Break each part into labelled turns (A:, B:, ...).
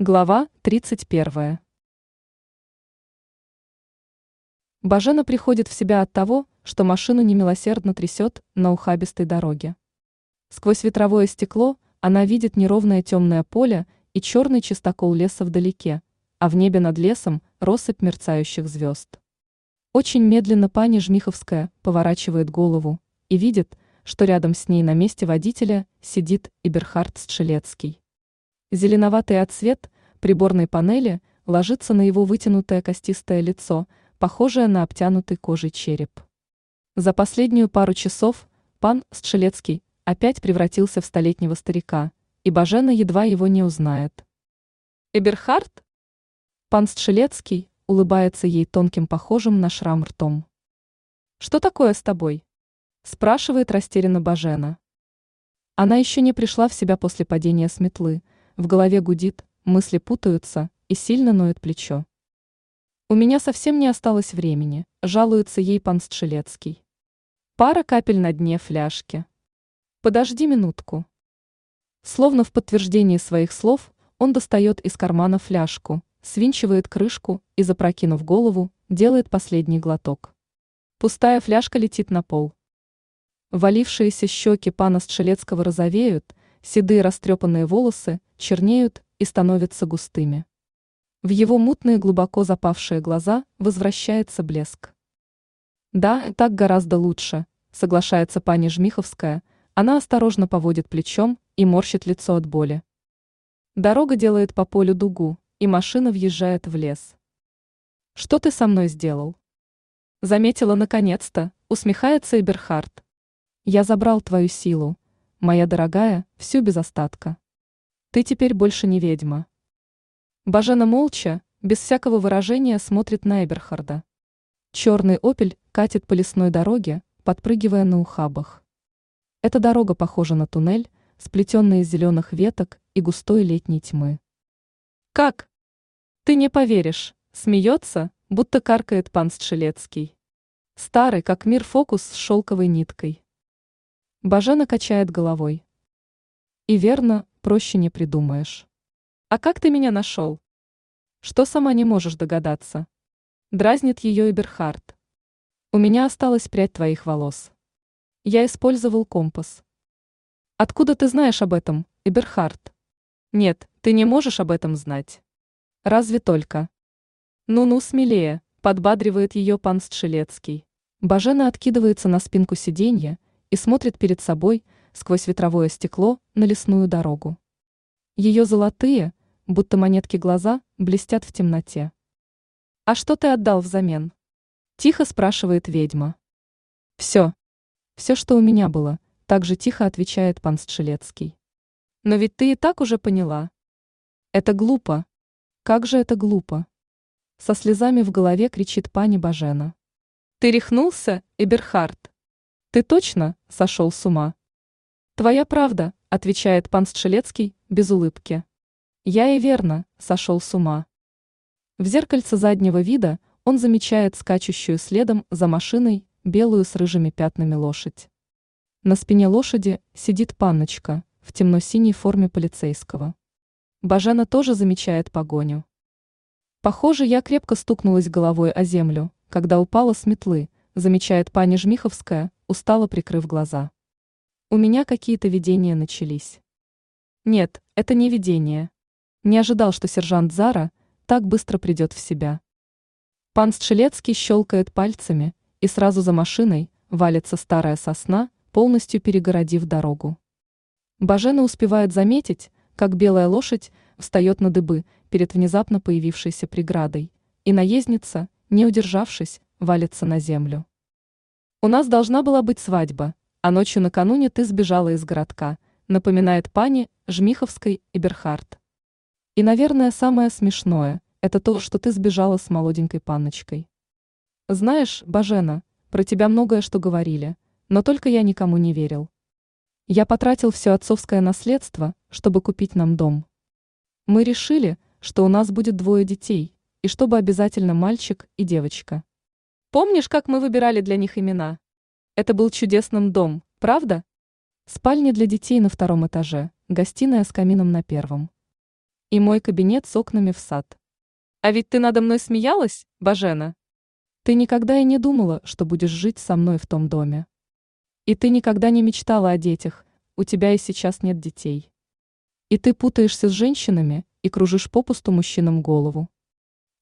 A: Глава 31. Бажена приходит в себя от того, что машину немилосердно трясет на ухабистой дороге. Сквозь ветровое стекло она видит неровное темное поле и черный чистокол леса вдалеке, а в небе над лесом россыпь мерцающих звезд. Очень медленно пани Жмиховская поворачивает голову и видит, что рядом с ней на месте водителя сидит Иберхард Стшелецкий. Зеленоватый отсвет приборной панели ложится на его вытянутое костистое лицо, похожее на обтянутый кожей череп. За последнюю пару часов пан Стшелецкий опять превратился в столетнего старика, и Бажена едва его не узнает. «Эберхард?» Пан Стшелецкий улыбается ей тонким похожим на шрам ртом. «Что такое с тобой?» спрашивает растерянно Бажена. Она еще не пришла в себя после падения с метлы – в голове гудит, мысли путаются и сильно ноет плечо. У меня совсем не осталось времени, жалуется ей пан Стшелецкий. Пара капель на дне фляжки. Подожди минутку. Словно в подтверждении своих слов, он достает из кармана фляжку, свинчивает крышку и, запрокинув голову, делает последний глоток. Пустая фляжка летит на пол. Валившиеся щеки пана Стшелецкого розовеют, седые растрепанные волосы чернеют и становятся густыми. В его мутные глубоко запавшие глаза возвращается блеск. Да, так гораздо лучше, соглашается пани Жмиховская, она осторожно поводит плечом и морщит лицо от боли. Дорога делает по полю дугу, и машина въезжает в лес. Что ты со мной сделал? Заметила наконец-то, усмехается Эберхард. Я забрал твою силу, моя дорогая, всю без остатка. Ты теперь больше не ведьма. Бажена молча, без всякого выражения смотрит на Эберхарда. Черный опель катит по лесной дороге, подпрыгивая на ухабах. Эта дорога похожа на туннель, сплетенный из зеленых веток и густой летней тьмы. «Как?» «Ты не поверишь», смеется, будто каркает пан Стшелецкий. Старый, как мир фокус с шелковой ниткой. Бажена качает головой. И верно, проще не придумаешь. А как ты меня нашел? Что сама не можешь догадаться? Дразнит ее Эберхард. У меня осталась прядь твоих волос. Я использовал компас. Откуда ты знаешь об этом, Эберхард? Нет, ты не можешь об этом знать. Разве только. Ну-ну, смелее, подбадривает ее пан Стшелецкий. Бажена откидывается на спинку сиденья, и смотрит перед собой сквозь ветровое стекло на лесную дорогу. Ее золотые, будто монетки глаза, блестят в темноте. «А что ты отдал взамен?» Тихо спрашивает ведьма. «Все. Все, что у меня было», так же тихо отвечает пан Стшелецкий. «Но ведь ты и так уже поняла». «Это глупо. Как же это глупо?» Со слезами в голове кричит пани Бажена. «Ты рехнулся, Эберхард?» Ты точно сошел с ума? Твоя правда, отвечает пан Стшелецкий без улыбки. Я и верно сошел с ума. В зеркальце заднего вида он замечает скачущую следом за машиной белую с рыжими пятнами лошадь. На спине лошади сидит панночка в темно-синей форме полицейского. Бажена тоже замечает погоню. Похоже, я крепко стукнулась головой о землю, когда упала с метлы, замечает пани Жмиховская, устало прикрыв глаза. У меня какие-то видения начались. Нет, это не видение. Не ожидал, что сержант Зара так быстро придет в себя. Пан Стшелецкий щелкает пальцами, и сразу за машиной валится старая сосна, полностью перегородив дорогу. Бажена успевает заметить, как белая лошадь встает на дыбы перед внезапно появившейся преградой, и наездница, не удержавшись, валится на землю. У нас должна была быть свадьба, а ночью накануне ты сбежала из городка, напоминает пани Жмиховской и Берхард. И, наверное, самое смешное – это то, что ты сбежала с молоденькой панночкой. Знаешь, Бажена, про тебя многое что говорили, но только я никому не верил. Я потратил все отцовское наследство, чтобы купить нам дом. Мы решили, что у нас будет двое детей, и чтобы обязательно мальчик и девочка. Помнишь, как мы выбирали для них имена? Это был чудесным дом, правда? Спальня для детей на втором этаже, гостиная с камином на первом. И мой кабинет с окнами в сад. А ведь ты надо мной смеялась, Бажена? Ты никогда и не думала, что будешь жить со мной в том доме. И ты никогда не мечтала о детях, у тебя и сейчас нет детей. И ты путаешься с женщинами и кружишь попусту мужчинам голову.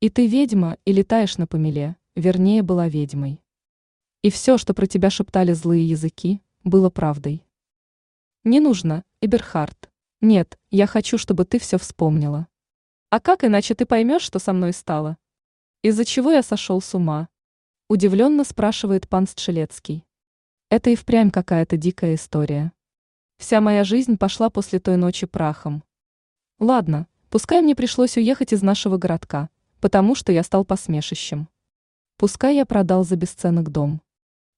A: И ты ведьма и летаешь на помеле, вернее была ведьмой. И все, что про тебя шептали злые языки, было правдой. Не нужно, Эберхард. Нет, я хочу, чтобы ты все вспомнила. А как иначе ты поймешь, что со мной стало? Из-за чего я сошел с ума? Удивленно спрашивает пан Стшелецкий. Это и впрямь какая-то дикая история. Вся моя жизнь пошла после той ночи прахом. Ладно, пускай мне пришлось уехать из нашего городка, потому что я стал посмешищем. Пускай я продал за бесценок дом.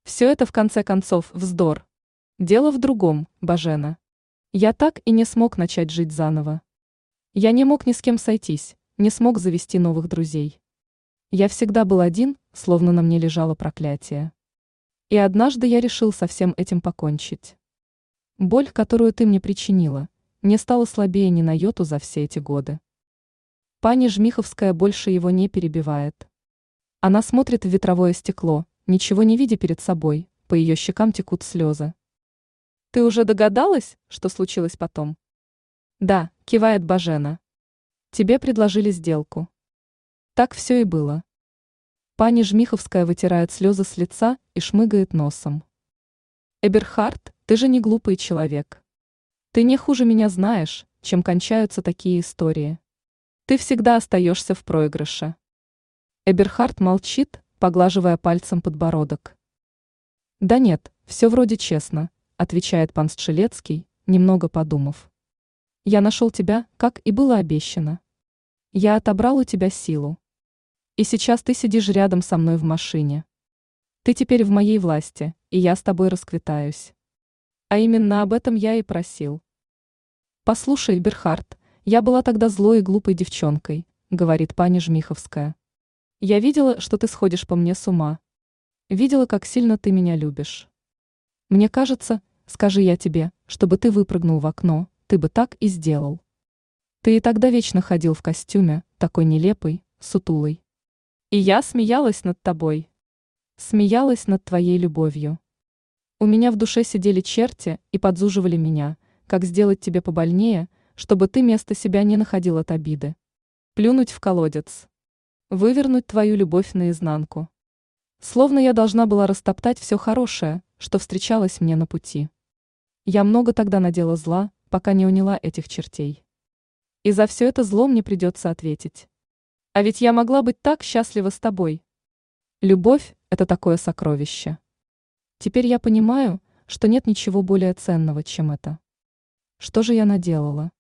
A: Все это в конце концов вздор. Дело в другом, Бажена. Я так и не смог начать жить заново. Я не мог ни с кем сойтись, не смог завести новых друзей. Я всегда был один, словно на мне лежало проклятие. И однажды я решил со всем этим покончить. Боль, которую ты мне причинила, не стала слабее ни на йоту за все эти годы. Пани Жмиховская больше его не перебивает. Она смотрит в ветровое стекло, ничего не видя перед собой, по ее щекам текут слезы. Ты уже догадалась, что случилось потом? Да, кивает Бажена. Тебе предложили сделку. Так все и было. Пани Жмиховская вытирает слезы с лица и шмыгает носом. Эберхард, ты же не глупый человек. Ты не хуже меня знаешь, чем кончаются такие истории. Ты всегда остаешься в проигрыше. Эберхард молчит, поглаживая пальцем подбородок. Да нет, все вроде честно, отвечает пан Стшелецкий, немного подумав. Я нашел тебя, как и было обещано. Я отобрал у тебя силу. И сейчас ты сидишь рядом со мной в машине. Ты теперь в моей власти, и я с тобой расквитаюсь. А именно об этом я и просил. Послушай, Берхард, я была тогда злой и глупой девчонкой, говорит пани Жмиховская. Я видела, что ты сходишь по мне с ума. Видела, как сильно ты меня любишь. Мне кажется, скажи я тебе, чтобы ты выпрыгнул в окно, ты бы так и сделал. Ты и тогда вечно ходил в костюме, такой нелепый, сутулый. И я смеялась над тобой. Смеялась над твоей любовью. У меня в душе сидели черти и подзуживали меня, как сделать тебе побольнее, чтобы ты место себя не находил от обиды. Плюнуть в колодец. Вывернуть твою любовь наизнанку. Словно я должна была растоптать все хорошее, что встречалось мне на пути. Я много тогда надела зла, пока не уняла этих чертей. И за все это зло мне придется ответить. А ведь я могла быть так счастлива с тобой. Любовь – это такое сокровище. Теперь я понимаю, что нет ничего более ценного, чем это. Что же я наделала?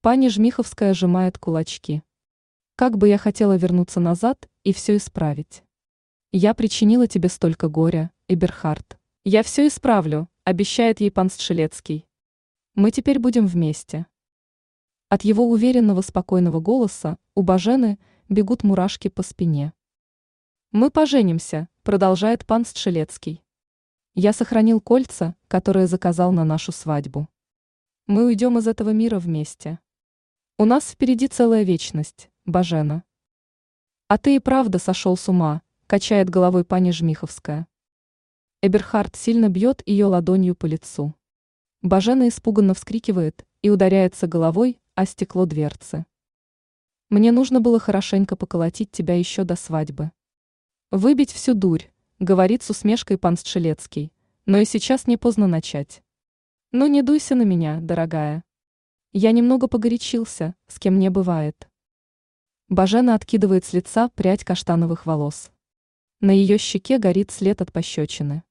A: Пани Жмиховская сжимает кулачки. Как бы я хотела вернуться назад и все исправить. Я причинила тебе столько горя, Эберхард. Я все исправлю, обещает ей пан Стшелецкий. Мы теперь будем вместе. От его уверенного спокойного голоса у Бажены – бегут мурашки по спине. «Мы поженимся», – продолжает пан Стшелецкий. «Я сохранил кольца, которые заказал на нашу свадьбу. Мы уйдем из этого мира вместе. У нас впереди целая вечность, Бажена». «А ты и правда сошел с ума», – качает головой пани Жмиховская. Эберхард сильно бьет ее ладонью по лицу. Бажена испуганно вскрикивает и ударяется головой о стекло дверцы. Мне нужно было хорошенько поколотить тебя еще до свадьбы. Выбить всю дурь, говорит с усмешкой пан Стшелецкий, но и сейчас не поздно начать. Ну не дуйся на меня, дорогая. Я немного погорячился, с кем не бывает. Бажена откидывает с лица прядь каштановых волос. На ее щеке горит след от пощечины.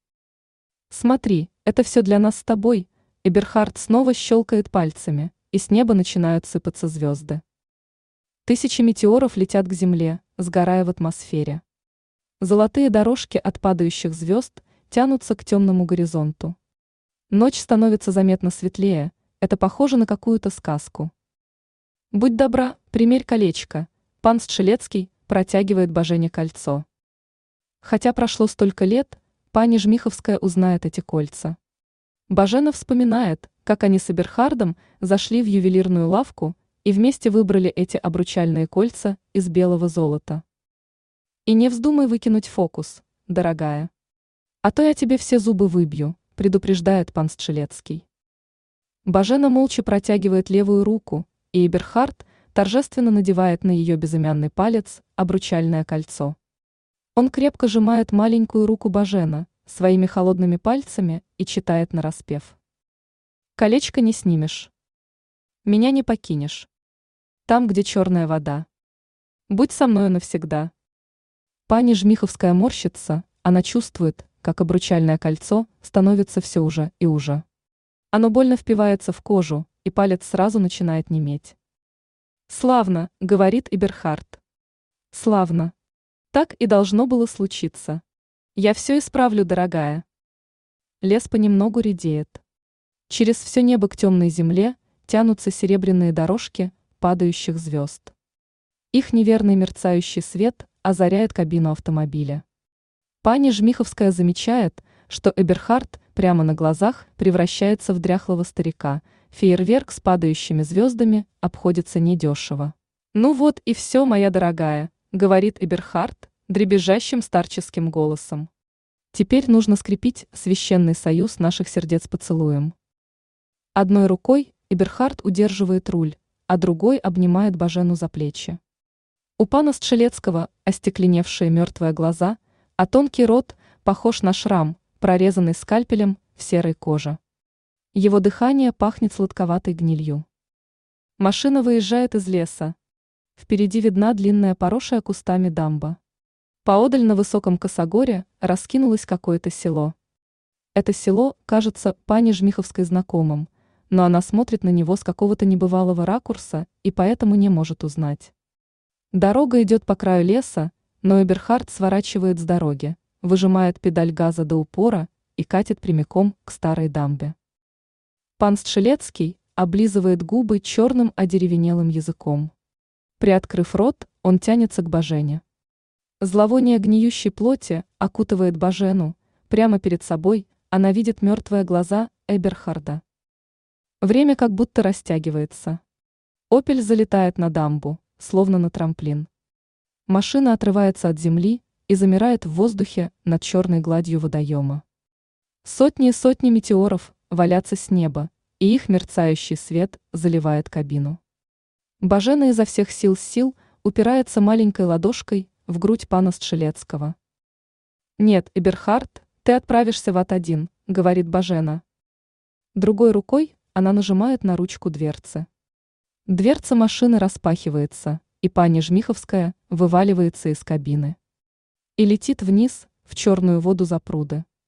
A: Смотри, это все для нас с тобой, Эберхард снова щелкает пальцами, и с неба начинают сыпаться звезды. Тысячи метеоров летят к Земле, сгорая в атмосфере. Золотые дорожки от падающих звезд тянутся к темному горизонту. Ночь становится заметно светлее, это похоже на какую-то сказку. «Будь добра, примерь колечко», пан Стшелецкий протягивает Божене кольцо. Хотя прошло столько лет, пани Жмиховская узнает эти кольца. Бажена вспоминает, как они с Эберхардом зашли в ювелирную лавку и вместе выбрали эти обручальные кольца из белого золота. И не вздумай выкинуть фокус, дорогая. А то я тебе все зубы выбью, предупреждает пан Стрелецкий. Бажена молча протягивает левую руку, и Эберхард торжественно надевает на ее безымянный палец обручальное кольцо. Он крепко сжимает маленькую руку Бажена своими холодными пальцами и читает нараспев. «Колечко не снимешь. Меня не покинешь. Там, где черная вода. Будь со мною навсегда». Пани Жмиховская морщится, она чувствует, как обручальное кольцо становится все уже и уже. Оно больно впивается в кожу, и палец сразу начинает неметь. «Славно», — говорит Иберхард. «Славно. Так и должно было случиться. Я все исправлю, дорогая». Лес понемногу редеет. Через все небо к темной земле тянутся серебряные дорожки падающих звезд. Их неверный мерцающий свет озаряет кабину автомобиля. Пани Жмиховская замечает, что Эберхард прямо на глазах превращается в дряхлого старика. Фейерверк с падающими звездами обходится недешево. «Ну вот и все, моя дорогая», — говорит Эберхард дребезжащим старческим голосом. «Теперь нужно скрепить священный союз наших сердец поцелуем». Одной рукой Эберхард удерживает руль, а другой обнимает Бажену за плечи. У пана Стшелецкого остекленевшие мертвые глаза, а тонкий рот похож на шрам, прорезанный скальпелем в серой коже. Его дыхание пахнет сладковатой гнилью. Машина выезжает из леса. Впереди видна длинная поросшая кустами дамба. Поодаль на высоком косогоре раскинулось какое-то село. Это село кажется пани Жмиховской знакомым, но она смотрит на него с какого-то небывалого ракурса и поэтому не может узнать. Дорога идет по краю леса, но Эберхард сворачивает с дороги выжимает педаль газа до упора и катит прямиком к старой дамбе. Пан Стшелецкий облизывает губы черным одеревенелым языком. Приоткрыв рот, он тянется к Бажене. Зловоние гниющей плоти окутывает Бажену, прямо перед собой она видит мертвые глаза Эберхарда. Время как будто растягивается. Опель залетает на дамбу, словно на трамплин. Машина отрывается от земли и замирает в воздухе над черной гладью водоема. Сотни и сотни метеоров валятся с неба, и их мерцающий свет заливает кабину. Бажена изо всех сил сил упирается маленькой ладошкой в грудь пана Стшелецкого. «Нет, Эберхард, ты отправишься в ад-1», — говорит Бажена. Другой рукой она нажимает на ручку дверцы. Дверца машины распахивается, и пани Жмиховская вываливается из кабины и летит вниз в черную воду за пруды.